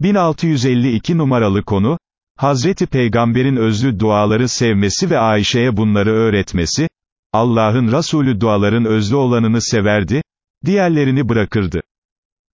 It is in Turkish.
1652 numaralı konu, Hazreti Peygamber'in özlü duaları sevmesi ve Ayşe'ye bunları öğretmesi, Allah'ın Resulü duaların özlü olanını severdi, diğerlerini bırakırdı.